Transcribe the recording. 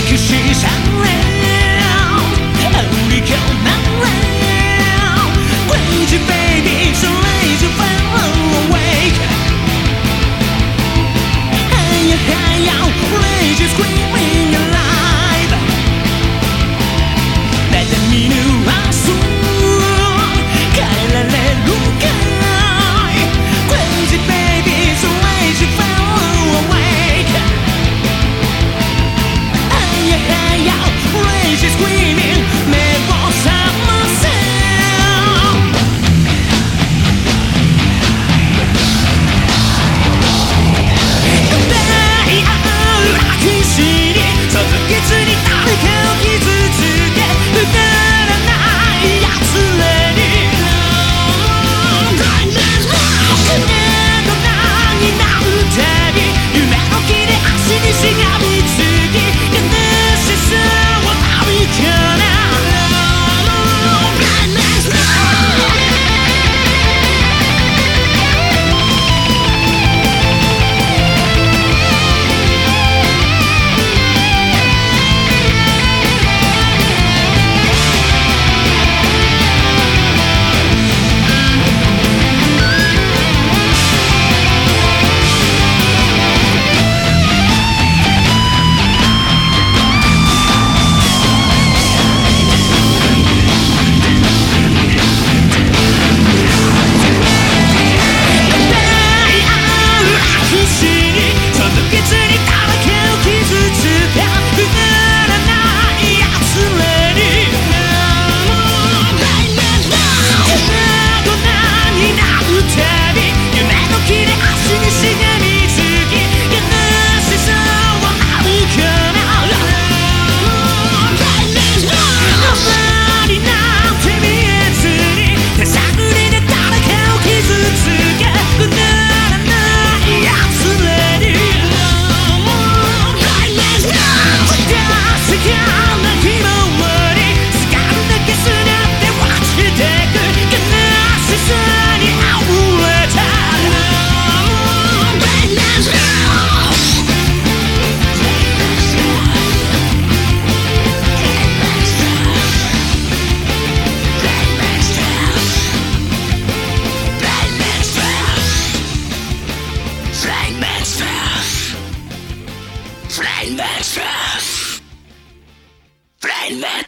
take your shoes and leave Flame Express! Flame